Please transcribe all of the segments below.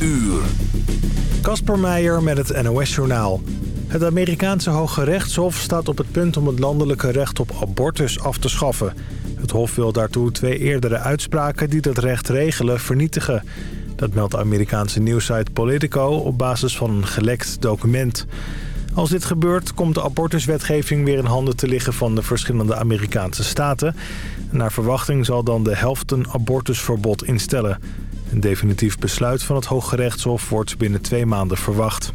uur. Kasper Meijer met het NOS-journaal. Het Amerikaanse Hoge Rechtshof staat op het punt om het landelijke recht op abortus af te schaffen. Het hof wil daartoe twee eerdere uitspraken die dat recht regelen vernietigen. Dat meldt de Amerikaanse nieuwsite Politico op basis van een gelekt document. Als dit gebeurt komt de abortuswetgeving weer in handen te liggen van de verschillende Amerikaanse staten. Naar verwachting zal dan de helft een abortusverbod instellen. Een definitief besluit van het Hoge Rechtshof wordt binnen twee maanden verwacht.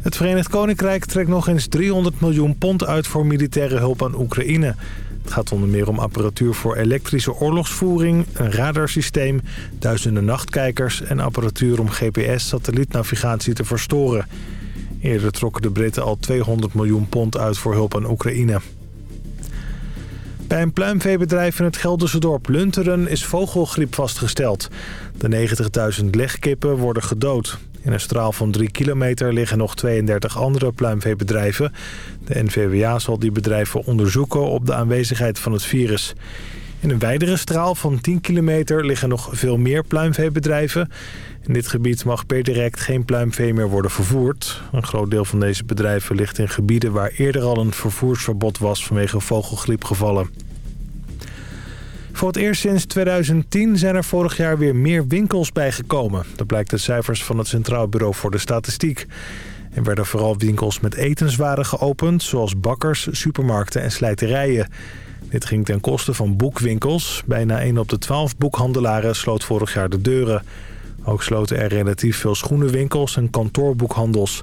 Het Verenigd Koninkrijk trekt nog eens 300 miljoen pond uit voor militaire hulp aan Oekraïne. Het gaat onder meer om apparatuur voor elektrische oorlogsvoering, een radarsysteem, duizenden nachtkijkers en apparatuur om GPS-satellietnavigatie te verstoren. Eerder trokken de Britten al 200 miljoen pond uit voor hulp aan Oekraïne. Bij een pluimveebedrijf in het Gelderse dorp Lunteren is vogelgriep vastgesteld. De 90.000 legkippen worden gedood. In een straal van 3 kilometer liggen nog 32 andere pluimveebedrijven. De NVWA zal die bedrijven onderzoeken op de aanwezigheid van het virus. In een wijdere straal van 10 kilometer liggen nog veel meer pluimveebedrijven. In dit gebied mag per direct geen pluimvee meer worden vervoerd. Een groot deel van deze bedrijven ligt in gebieden waar eerder al een vervoersverbod was vanwege vogelgriepgevallen. Voor het eerst sinds 2010 zijn er vorig jaar weer meer winkels bijgekomen. Dat blijkt uit cijfers van het Centraal Bureau voor de Statistiek. Er werden vooral winkels met etenswaren geopend, zoals bakkers, supermarkten en slijterijen. Dit ging ten koste van boekwinkels. Bijna 1 op de 12 boekhandelaren sloot vorig jaar de deuren. Ook sloten er relatief veel schoenenwinkels en kantoorboekhandels.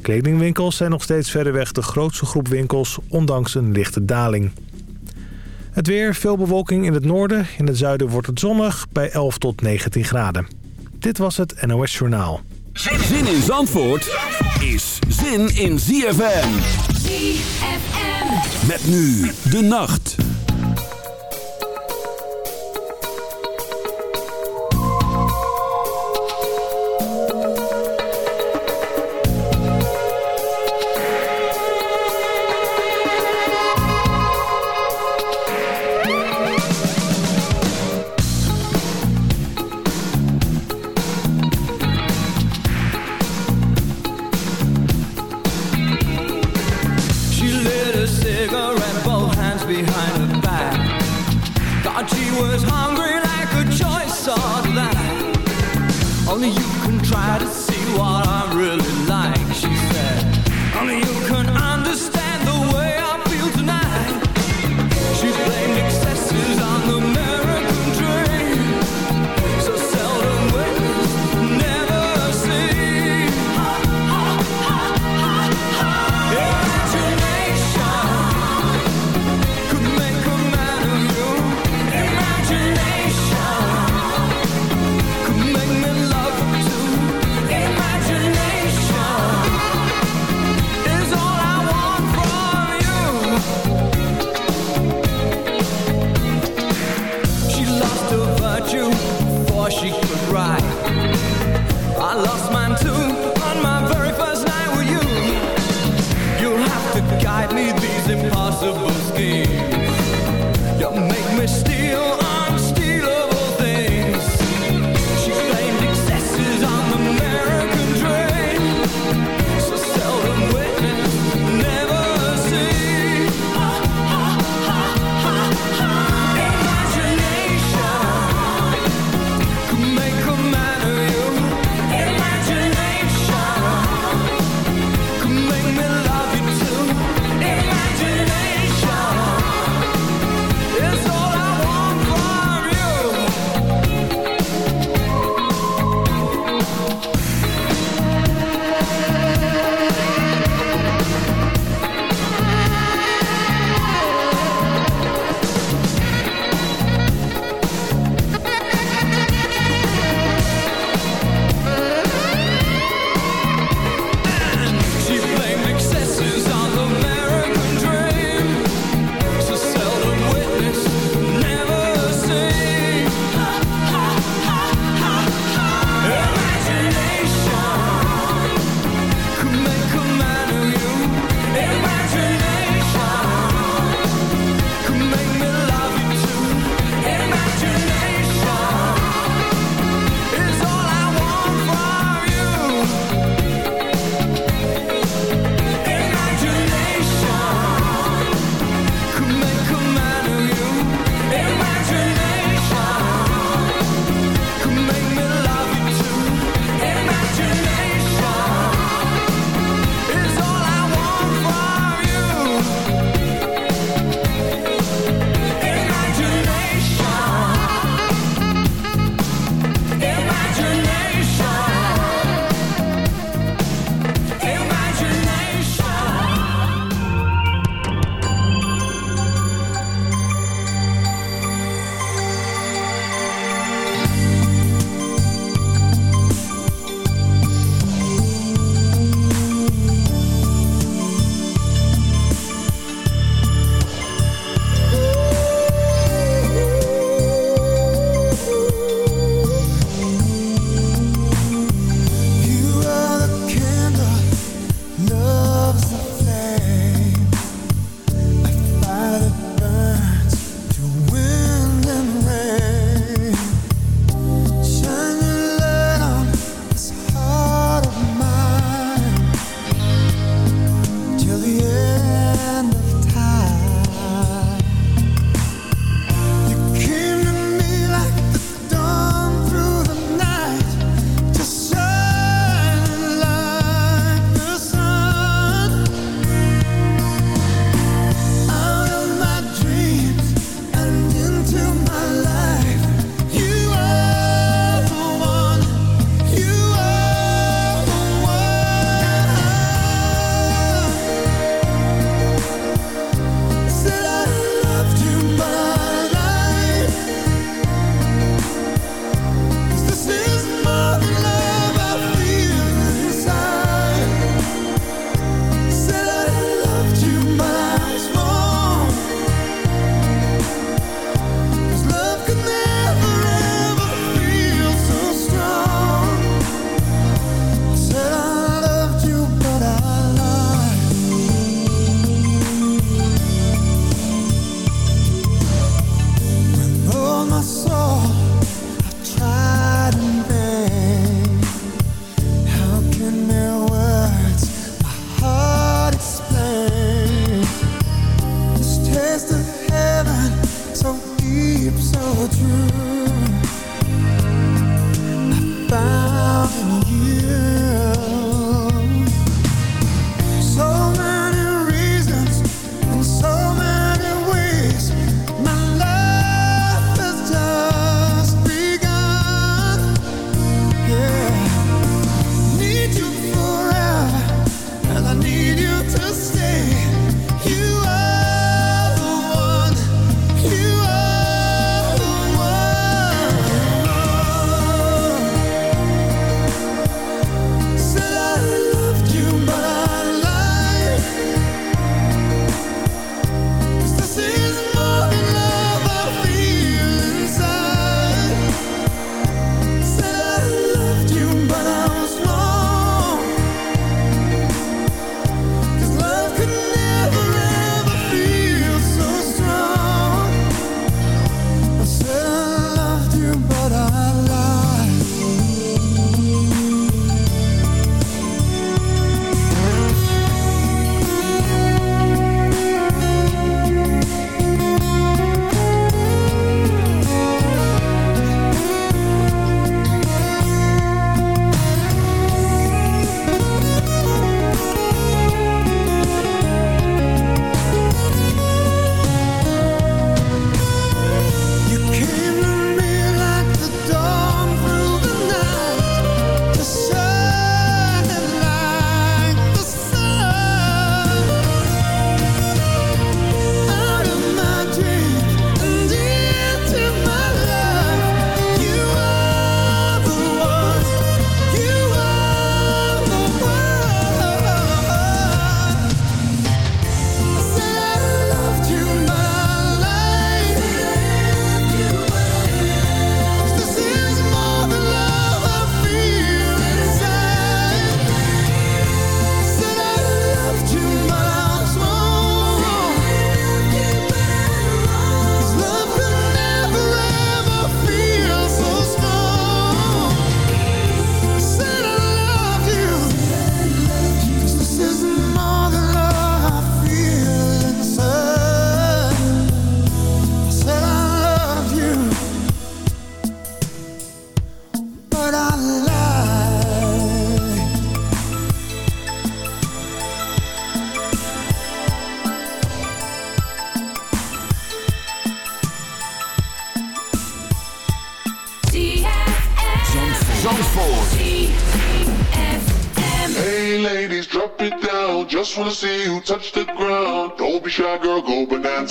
Kledingwinkels zijn nog steeds verreweg de grootste groep winkels, ondanks een lichte daling. Het weer, veel bewolking in het noorden. In het zuiden wordt het zonnig bij 11 tot 19 graden. Dit was het NOS Journaal. Zin in Zandvoort is zin in ZFM. Met nu de nacht.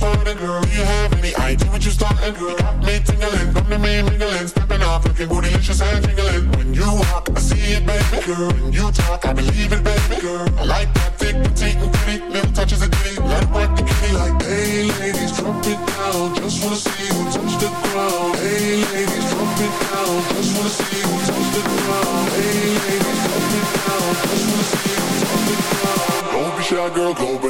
pardon, girl. Do you have any idea what you're starting, girl? tingling, come to me mingling, stepping off, looking bootylicious and jingling. When you walk, I see it, baby girl. When you talk, I believe it, baby girl. I like that thick, petite, and pretty, little touches of ditty. Let it work the kitty like, hey ladies, drop it down. Just wanna see you touch the ground. Hey ladies, drop it down. Just wanna see you touch the ground. Hey ladies, drop it down. Just wanna see you touch the ground. Don't be shy, girl, go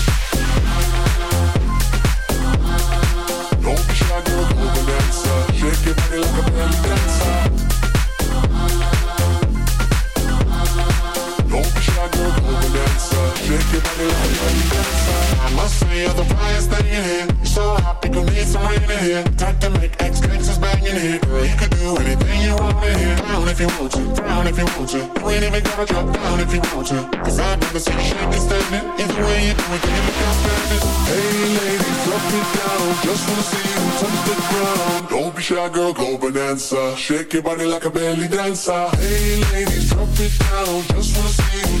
Must say you're the brightest thing in here. You're so hot, people need some rain in here. Time to make X gangsters bang in here. Girl, you could do anything you want in here. Down if you want to, down if you want to. You ain't even gotta drop down if you want to. Cause I've never seen you shaking standing. Either way you do it, then you look outstanding. Hey ladies, drop it down. Just wanna see you touch the ground. Don't be shy, girl, go bonanza. Shake your body like a belly dancer. Hey ladies, drop it down. Just wanna see you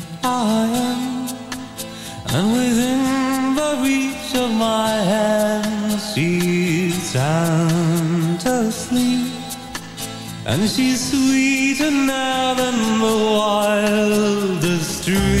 I am And within the reach of my hand She's sound asleep And she's sweeter now than the wildest dream.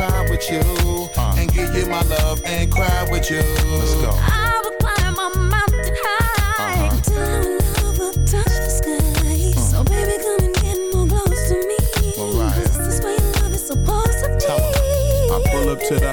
Try with you. Uh. And give you my love and cry with you. Let's go. I will climb a mountain high uh-huh. until our love will touch the sky. Hmm. So baby, come and get more close to me. Mariah. This is where your love is supposed to be. I pull up to the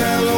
I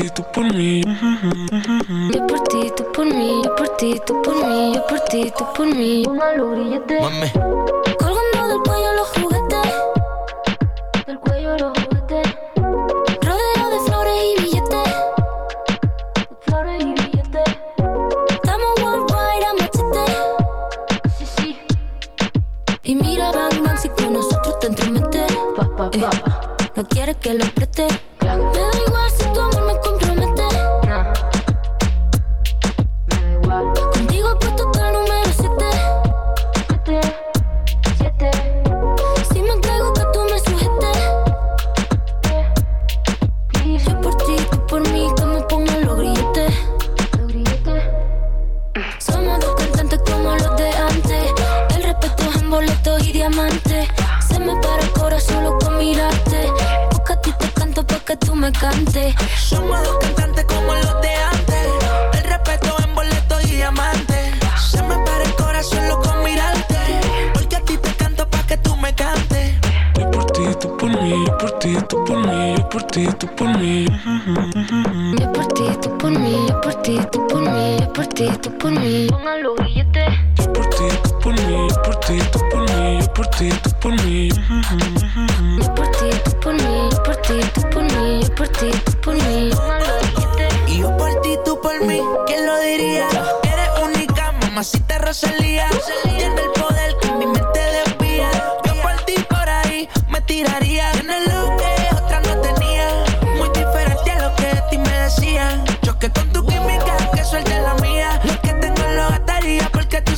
ti, tú por mí. Yo por ti, tú por mí. Yo por ti, tú por mí. Yo por ti, tú por mí. Una lurillete. Mami. Colgando del cuello los ti, tú por mí. Yo por ti, tú por mí, yo por ti, tú por mí, yo por ti, tú por mí. Y yo por ti, tú por mí, ¿quién lo diría? Eres única, mamacita Rosalía. Tiene el poder que mi mente desvía.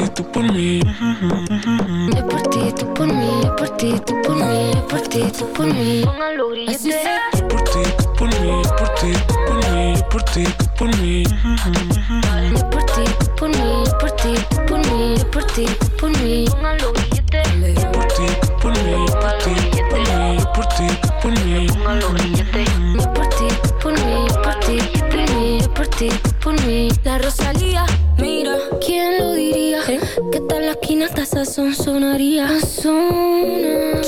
ti, tú por mí. Yo por ti, tú por mí, yo por ti, tú por mí, yo por ti, tú por mí. Yo por ti, tú por mí, yo por ti, tú por mí, yo por ti, tú por mí.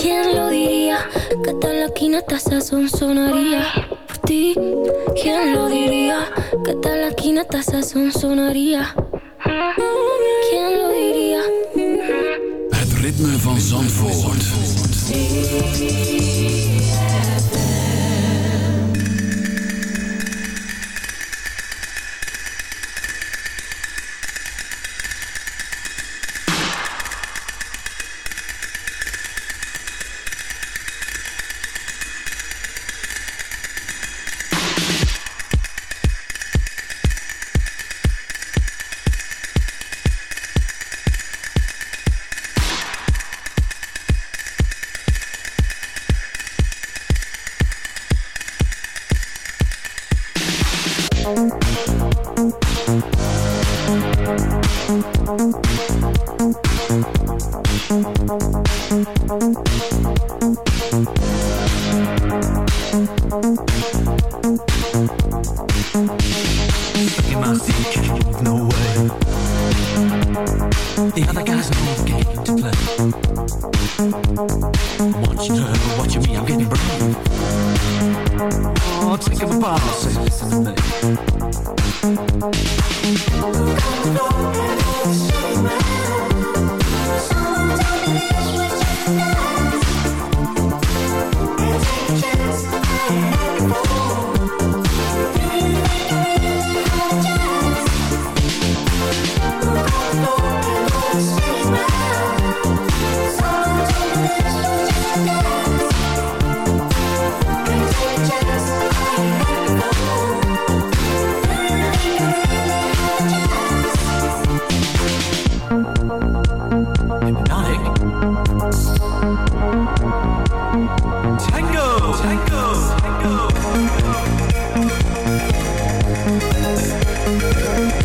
¿Quién lo diría? Que tal la esquina hasta sazón sonaría. ¿quién lo diría? Que tal la. Het ritme van Zandvoort.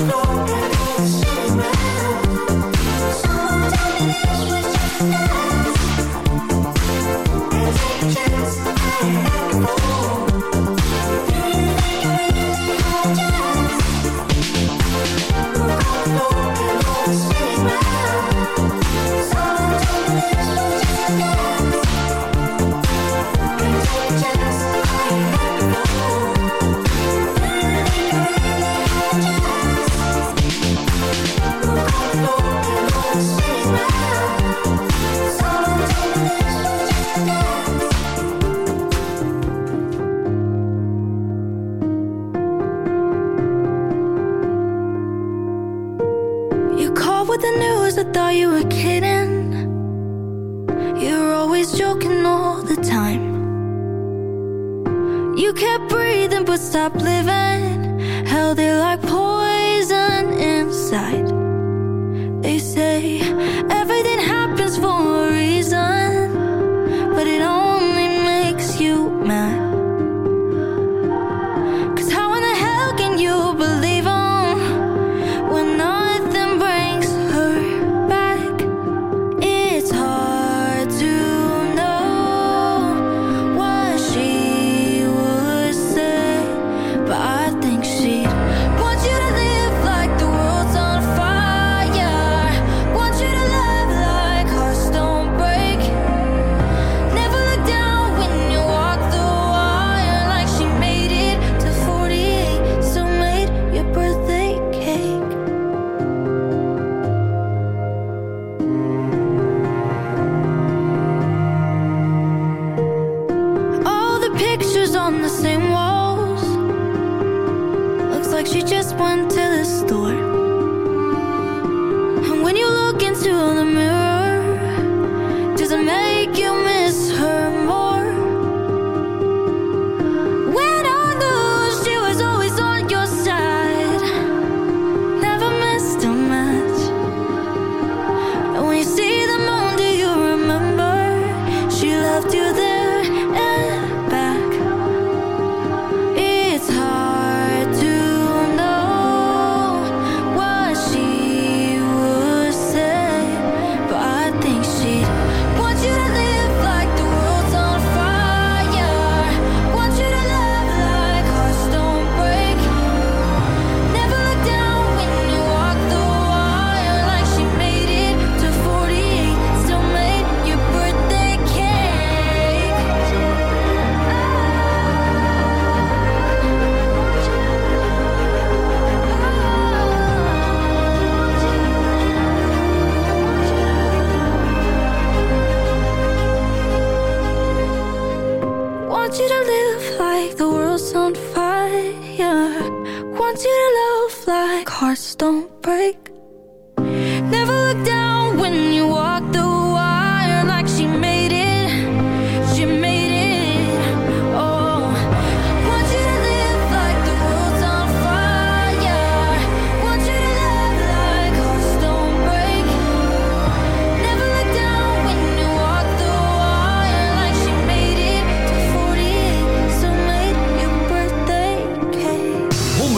You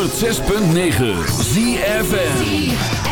106.9 ZFN